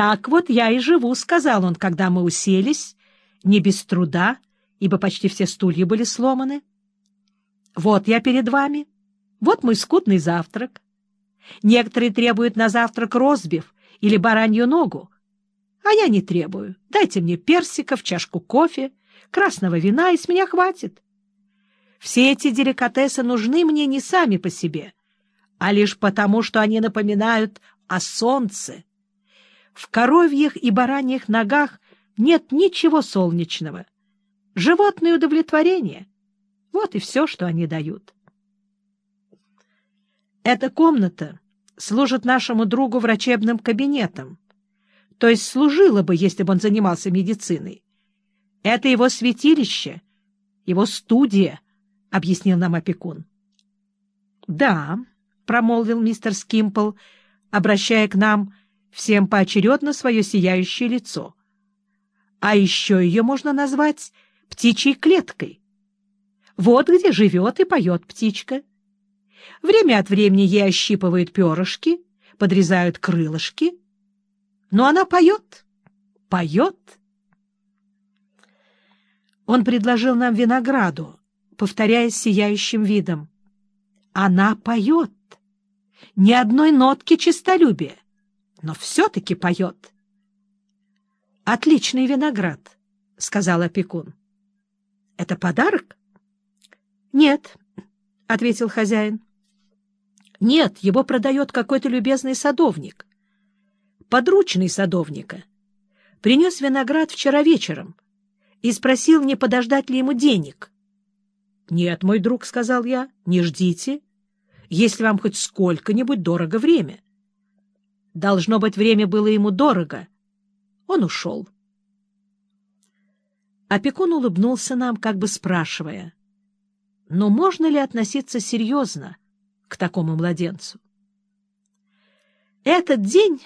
Так вот я и живу, — сказал он, когда мы уселись, не без труда, ибо почти все стулья были сломаны. Вот я перед вами, вот мой скудный завтрак. Некоторые требуют на завтрак розбив или баранью ногу, а я не требую. Дайте мне персиков, чашку кофе, красного вина, и с меня хватит. Все эти деликатесы нужны мне не сами по себе, а лишь потому, что они напоминают о солнце. В коровьих и бараньих ногах нет ничего солнечного. Животное удовлетворение — вот и все, что они дают. Эта комната служит нашему другу врачебным кабинетом, то есть служила бы, если бы он занимался медициной. Это его святилище, его студия, — объяснил нам опекун. — Да, — промолвил мистер Скимпл, обращая к нам всем поочередно свое сияющее лицо. — А еще ее можно назвать птичьей клеткой. Вот где живет и поет птичка. Время от времени ей ощипывают перышки, подрезают крылышки. Но она поет, поет. Он предложил нам винограду, повторяя сияющим видом. Она поет. Ни одной нотки честолюбия, но все-таки поет. «Отличный виноград», — сказал опекун. «Это подарок?» «Нет», — ответил хозяин. Нет, его продает какой-то любезный садовник. Подручный садовника. Принес виноград вчера вечером и спросил, не подождать ли ему денег. — Нет, мой друг, — сказал я, — не ждите, если вам хоть сколько-нибудь дорого время. Должно быть, время было ему дорого. Он ушел. Опекун улыбнулся нам, как бы спрашивая, «Но можно ли относиться серьезно к такому младенцу. Этот день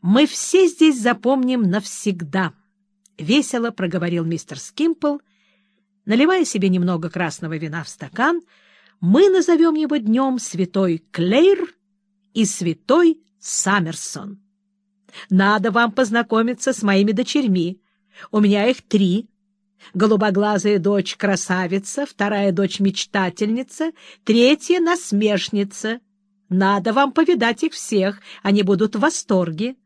мы все здесь запомним навсегда, — весело проговорил мистер Скимпл, наливая себе немного красного вина в стакан, мы назовем его днем святой Клейр и святой Саммерсон. Надо вам познакомиться с моими дочерьми. У меня их три, Голубоглазая дочь — красавица, вторая дочь — мечтательница, третья — насмешница. Надо вам повидать их всех, они будут в восторге.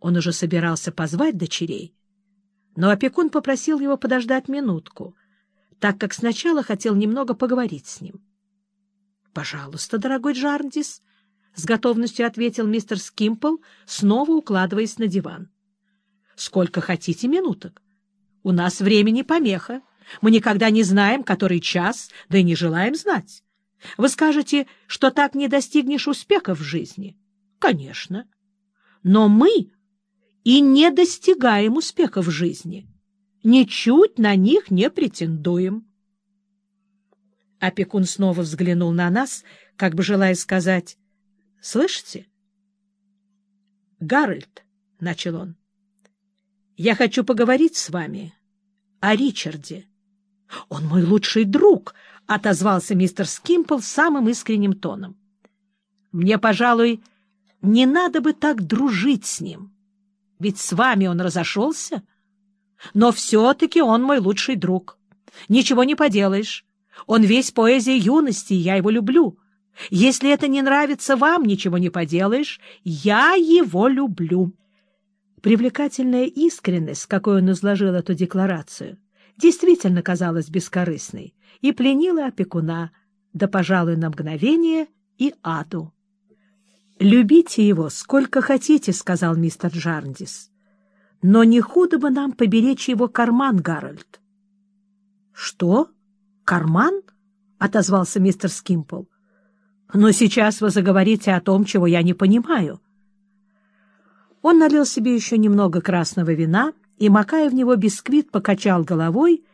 Он уже собирался позвать дочерей, но опекун попросил его подождать минутку, так как сначала хотел немного поговорить с ним. — Пожалуйста, дорогой Джарндис, — с готовностью ответил мистер Скимпл, снова укладываясь на диван. — Сколько хотите минуток. У нас времени помеха. Мы никогда не знаем, который час, да и не желаем знать. Вы скажете, что так не достигнешь успеха в жизни. Конечно. Но мы и не достигаем успеха в жизни. Ничуть на них не претендуем. Опекун снова взглянул на нас, как бы желая сказать, «Слышите?» «Гарольд», — начал он, я хочу поговорить с вами о Ричарде. — Он мой лучший друг, — отозвался мистер Скимпл самым искренним тоном. — Мне, пожалуй, не надо бы так дружить с ним, ведь с вами он разошелся. Но все-таки он мой лучший друг. Ничего не поделаешь. Он весь поэзия юности, и я его люблю. Если это не нравится вам, ничего не поделаешь. Я его люблю. Привлекательная искренность, с какой он изложил эту декларацию, действительно казалась бескорыстной и пленила опекуна, да, пожалуй, на мгновение и аду. «Любите его сколько хотите», — сказал мистер Джарндис. «Но не худо бы нам поберечь его карман, Гарольд». «Что? Карман?» — отозвался мистер Скимпл. «Но сейчас вы заговорите о том, чего я не понимаю. Он налил себе еще немного красного вина и, макая в него бисквит, покачал головой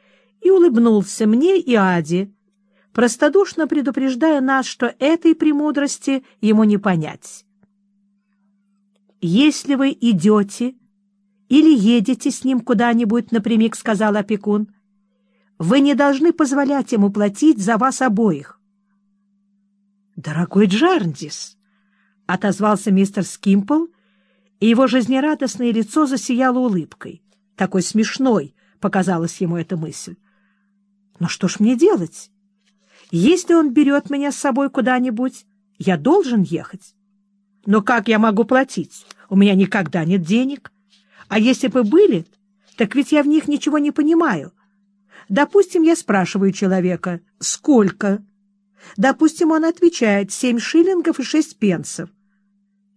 и улыбнулся мне и Аде, простодушно предупреждая нас, что этой премудрости ему не понять. «Если вы идете или едете с ним куда-нибудь напрямик, — сказал опекун, — вы не должны позволять ему платить за вас обоих». «Дорогой Джарндис!» — отозвался мистер Скимпл — и его жизнерадостное лицо засияло улыбкой. Такой смешной показалась ему эта мысль. Но что ж мне делать? Если он берет меня с собой куда-нибудь, я должен ехать. Но как я могу платить? У меня никогда нет денег. А если бы были, так ведь я в них ничего не понимаю. Допустим, я спрашиваю человека, сколько? Допустим, он отвечает семь шиллингов и шесть пенсов.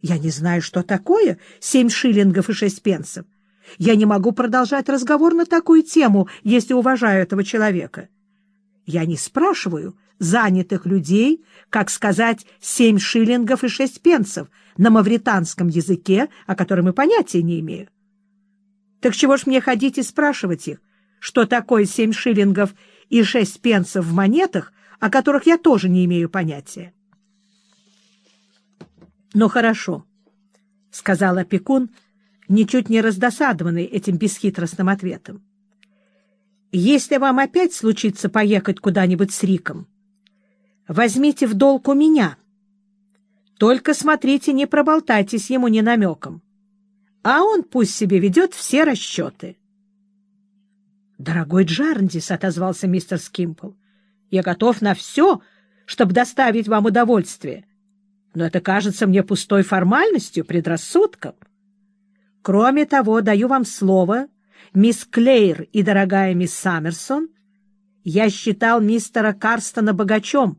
Я не знаю, что такое семь шиллингов и шесть пенсов. Я не могу продолжать разговор на такую тему, если уважаю этого человека. Я не спрашиваю занятых людей, как сказать семь шиллингов и шесть пенсов на мавританском языке, о котором и понятия не имею. Так чего ж мне ходить и спрашивать их, что такое семь шиллингов и шесть пенсов в монетах, о которых я тоже не имею понятия? — Ну, хорошо, — сказал опекун, ничуть не раздосадованный этим бесхитростным ответом. — Если вам опять случится поехать куда-нибудь с Риком, возьмите в долг у меня. Только смотрите, не проболтайтесь ему ни намеком а он пусть себе ведет все расчеты. — Дорогой Джарндис, — отозвался мистер Скимпл, — я готов на все, чтобы доставить вам удовольствие. Но это кажется мне пустой формальностью, предрассудком. Кроме того, даю вам слово, мисс Клейр и дорогая мисс Саммерсон, я считал мистера Карстона богачом.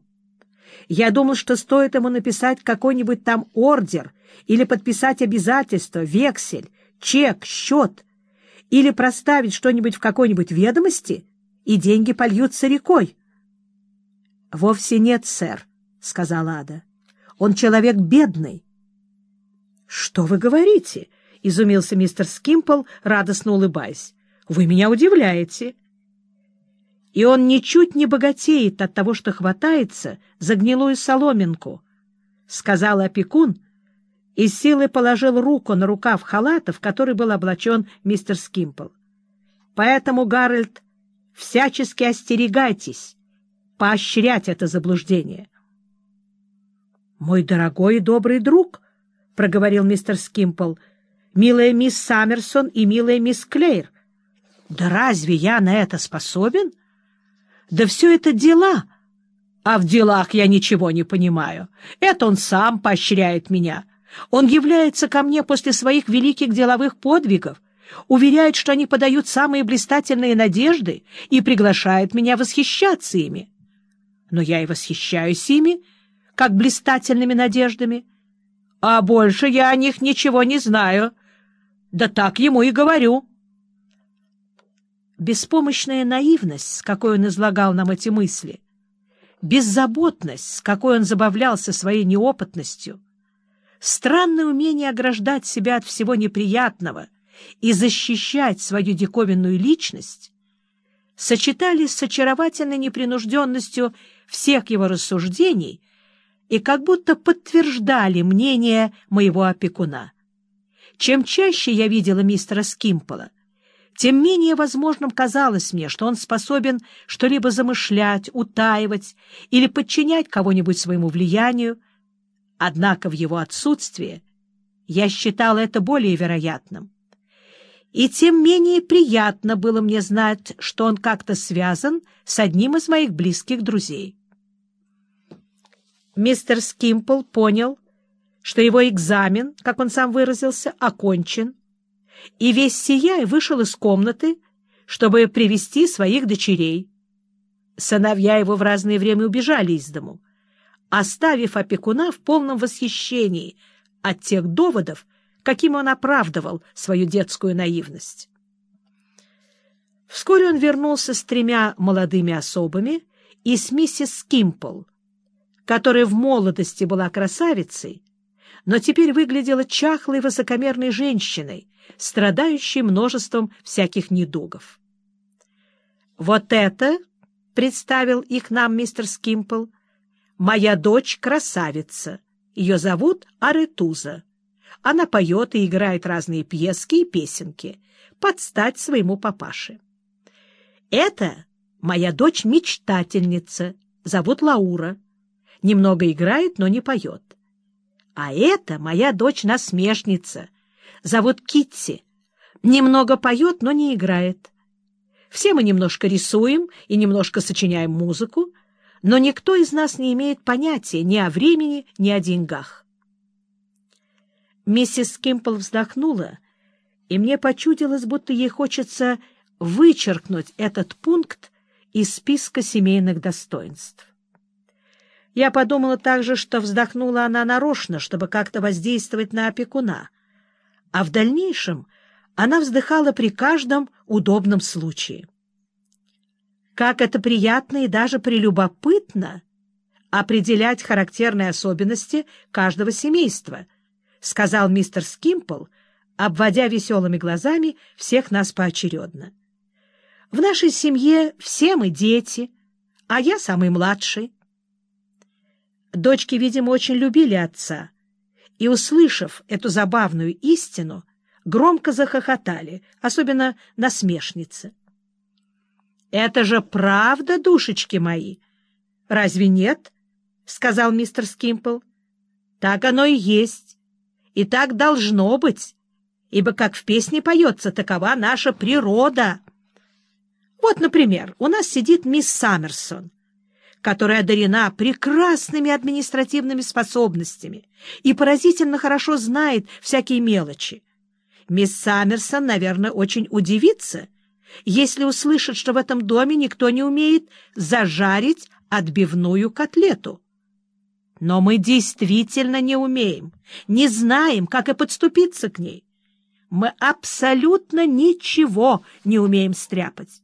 Я думал, что стоит ему написать какой-нибудь там ордер — или подписать обязательство, вексель, чек, счет, или проставить что-нибудь в какой-нибудь ведомости, и деньги польются рекой. — Вовсе нет, сэр, — сказала Ада. — Он человек бедный. — Что вы говорите? — изумился мистер Скимпл, радостно улыбаясь. — Вы меня удивляете. — И он ничуть не богатеет от того, что хватается за гнилую соломинку, — сказал опекун, и силой положил руку на рукав халата, в который был облачен мистер Скимпл. Поэтому, Гарольд, всячески остерегайтесь поощрять это заблуждение. — Мой дорогой и добрый друг, — проговорил мистер Скимпл, — милая мисс Саммерсон и милая мисс Клейр. Да разве я на это способен? Да все это дела. А в делах я ничего не понимаю. Это он сам поощряет меня. — он является ко мне после своих великих деловых подвигов, уверяет, что они подают самые блистательные надежды и приглашает меня восхищаться ими. Но я и восхищаюсь ими, как блистательными надеждами. А больше я о них ничего не знаю. Да так ему и говорю. Беспомощная наивность, с какой он излагал нам эти мысли, беззаботность, с какой он забавлялся своей неопытностью, странное умение ограждать себя от всего неприятного и защищать свою диковинную личность сочетались с очаровательной непринужденностью всех его рассуждений и как будто подтверждали мнение моего опекуна. Чем чаще я видела мистера Скимпола, тем менее возможным казалось мне, что он способен что-либо замышлять, утаивать или подчинять кого-нибудь своему влиянию, Однако в его отсутствие я считал это более вероятным. И тем менее приятно было мне знать, что он как-то связан с одним из моих близких друзей. Мистер Скимпл понял, что его экзамен, как он сам выразился, окончен, и весь сияй вышел из комнаты, чтобы привести своих дочерей. Сыновья его в разное время убежали из дому оставив опекуна в полном восхищении от тех доводов, каким он оправдывал свою детскую наивность. Вскоре он вернулся с тремя молодыми особами и с миссис Скимпл, которая в молодости была красавицей, но теперь выглядела чахлой высокомерной женщиной, страдающей множеством всяких недугов. «Вот это», — представил их нам мистер Скимпл, Моя дочь — красавица. Ее зовут Аретуза. Она поет и играет разные пьески и песенки, под стать своему папаше. Это моя дочь-мечтательница, зовут Лаура. Немного играет, но не поет. А это моя дочь-насмешница, Зовут Китти. Немного поет, но не играет. Все мы немножко рисуем и немножко сочиняем музыку, но никто из нас не имеет понятия ни о времени, ни о деньгах. Миссис Кимпл вздохнула, и мне почудилось, будто ей хочется вычеркнуть этот пункт из списка семейных достоинств. Я подумала также, что вздохнула она нарочно, чтобы как-то воздействовать на опекуна, а в дальнейшем она вздыхала при каждом удобном случае. Как это приятно и даже прелюбопытно определять характерные особенности каждого семейства, сказал мистер Скимпл, обводя веселыми глазами всех нас поочередно. В нашей семье все мы дети, а я самый младший. Дочки, видимо, очень любили отца, и, услышав эту забавную истину, громко захохотали, особенно насмешницы. «Это же правда, душечки мои? Разве нет?» — сказал мистер Скимпл. «Так оно и есть, и так должно быть, ибо, как в песне поется, такова наша природа. Вот, например, у нас сидит мисс Саммерсон, которая одарена прекрасными административными способностями и поразительно хорошо знает всякие мелочи. Мисс Саммерсон, наверное, очень удивится, если услышит, что в этом доме никто не умеет зажарить отбивную котлету. Но мы действительно не умеем, не знаем, как и подступиться к ней. Мы абсолютно ничего не умеем стряпать.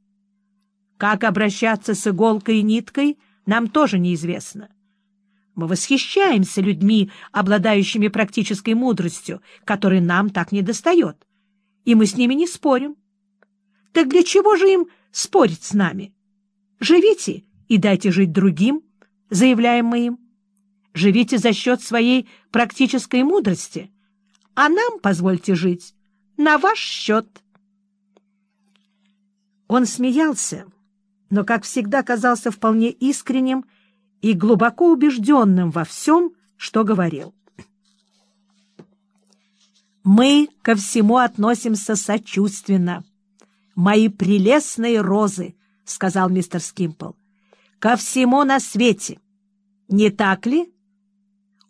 Как обращаться с иголкой и ниткой — нам тоже неизвестно. Мы восхищаемся людьми, обладающими практической мудростью, которой нам так недостает, и мы с ними не спорим. Так для чего же им спорить с нами? Живите и дайте жить другим, заявляем мы им. Живите за счет своей практической мудрости, а нам позвольте жить на ваш счет. Он смеялся но, как всегда, казался вполне искренним и глубоко убежденным во всем, что говорил. «Мы ко всему относимся сочувственно. Мои прелестные розы», — сказал мистер Скимпл, — «ко всему на свете. Не так ли?»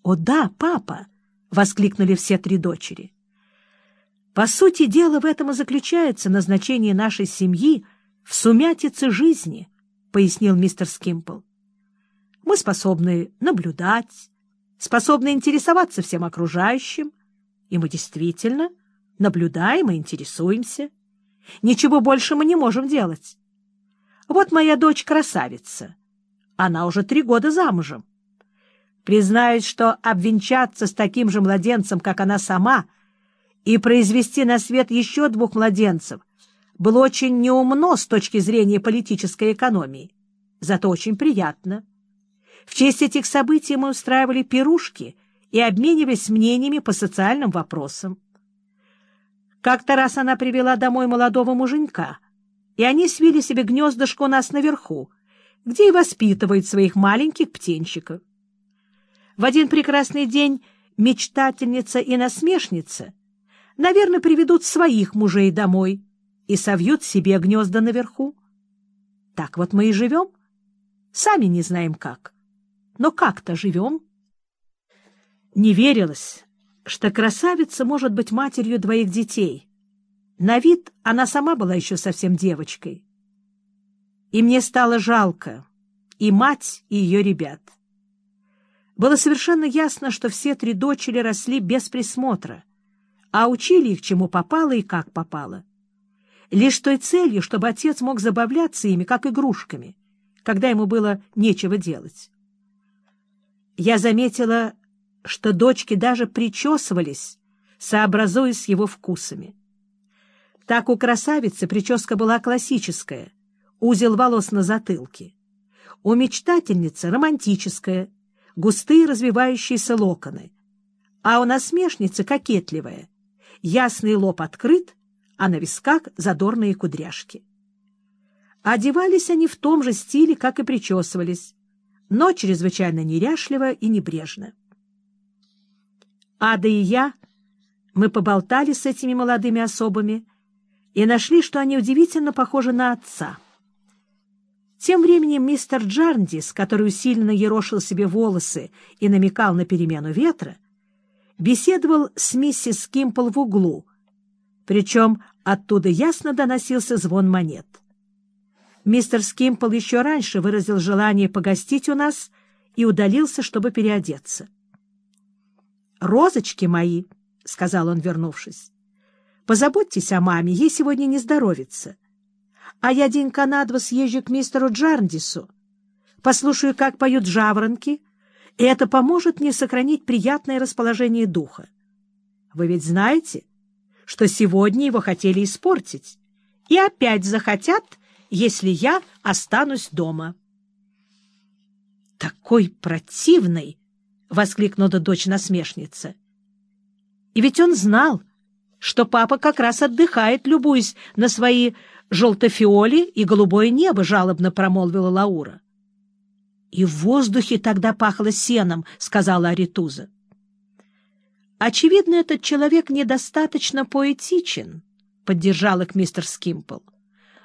«О да, папа!» — воскликнули все три дочери. «По сути дела в этом и заключается назначение нашей семьи — в сумятице жизни, — пояснил мистер Скимпл. Мы способны наблюдать, способны интересоваться всем окружающим, и мы действительно наблюдаем и интересуемся. Ничего больше мы не можем делать. Вот моя дочь красавица. Она уже три года замужем. Признаюсь, что обвенчаться с таким же младенцем, как она сама, и произвести на свет еще двух младенцев было очень неумно с точки зрения политической экономии, зато очень приятно. В честь этих событий мы устраивали пирушки и обменивались мнениями по социальным вопросам. Как-то раз она привела домой молодого муженька, и они свили себе гнездышко у нас наверху, где и воспитывают своих маленьких птенчиков. В один прекрасный день мечтательница и насмешница, наверное, приведут своих мужей домой — и совьют себе гнезда наверху. Так вот мы и живем. Сами не знаем как, но как-то живем. Не верилось, что красавица может быть матерью двоих детей. На вид она сама была еще совсем девочкой. И мне стало жалко и мать, и ее ребят. Было совершенно ясно, что все три дочери росли без присмотра, а учили их чему попало и как попало лишь той целью, чтобы отец мог забавляться ими, как игрушками, когда ему было нечего делать. Я заметила, что дочки даже причесывались, сообразуясь с его вкусами. Так у красавицы прическа была классическая, узел волос на затылке. У мечтательницы романтическая, густые развивающиеся локоны, а у насмешницы кокетливая, ясный лоб открыт, а на висках задорные кудряшки. Одевались они в том же стиле, как и причесывались, но чрезвычайно неряшливо и небрежно. Ада и я Мы поболтали с этими молодыми особами и нашли, что они удивительно похожи на отца. Тем временем мистер Джарндис, который усиленно ерошил себе волосы и намекал на перемену ветра, беседовал с миссис Кимпл в углу, причем оттуда ясно доносился звон монет. Мистер Скимпл еще раньше выразил желание погостить у нас и удалился, чтобы переодеться. «Розочки мои», — сказал он, вернувшись, — «позаботьтесь о маме, ей сегодня не здоровится. А я денька на два съезжу к мистеру Джарндису, послушаю, как поют жаворонки, и это поможет мне сохранить приятное расположение духа. Вы ведь знаете, что сегодня его хотели испортить, и опять захотят, если я останусь дома. «Такой противный!» — воскликнула дочь-насмешница. «И ведь он знал, что папа как раз отдыхает, любуясь на свои желтофиоли и голубое небо», — жалобно промолвила Лаура. «И в воздухе тогда пахло сеном», — сказала Аритуза. «Очевидно, этот человек недостаточно поэтичен», — поддержал их мистер Скимпл.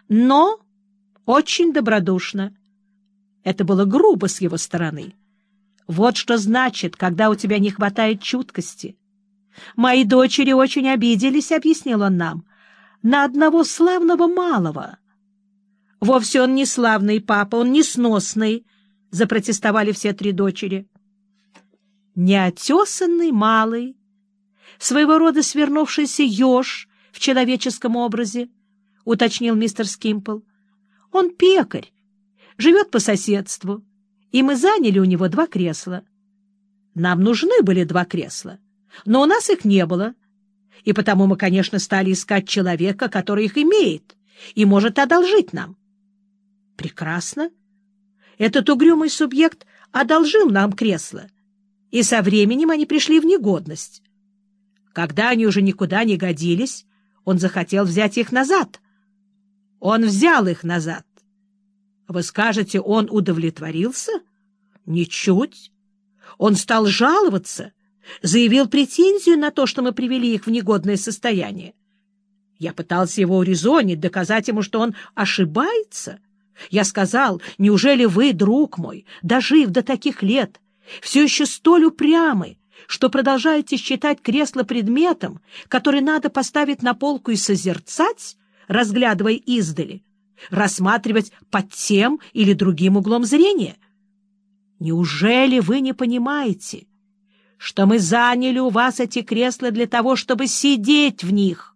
«Но очень добродушно. Это было грубо с его стороны. Вот что значит, когда у тебя не хватает чуткости. Мои дочери очень обиделись, — объяснил он нам, — на одного славного малого. Вовсе он не славный папа, он несносный, — запротестовали все три дочери. Неотесанный малый, своего рода свернувшийся еж в человеческом образе, — уточнил мистер Скимпл. — Он пекарь, живет по соседству, и мы заняли у него два кресла. Нам нужны были два кресла, но у нас их не было, и потому мы, конечно, стали искать человека, который их имеет и может одолжить нам. — Прекрасно. Этот угрюмый субъект одолжил нам кресло, и со временем они пришли в негодность. Когда они уже никуда не годились, он захотел взять их назад. Он взял их назад. Вы скажете, он удовлетворился? Ничуть. Он стал жаловаться, заявил претензию на то, что мы привели их в негодное состояние. Я пытался его урезонить, доказать ему, что он ошибается. Я сказал, неужели вы, друг мой, дожив до таких лет, все еще столь упрямы, что продолжаете считать кресло предметом, который надо поставить на полку и созерцать, разглядывая издали, рассматривать под тем или другим углом зрения? Неужели вы не понимаете, что мы заняли у вас эти кресла для того, чтобы сидеть в них?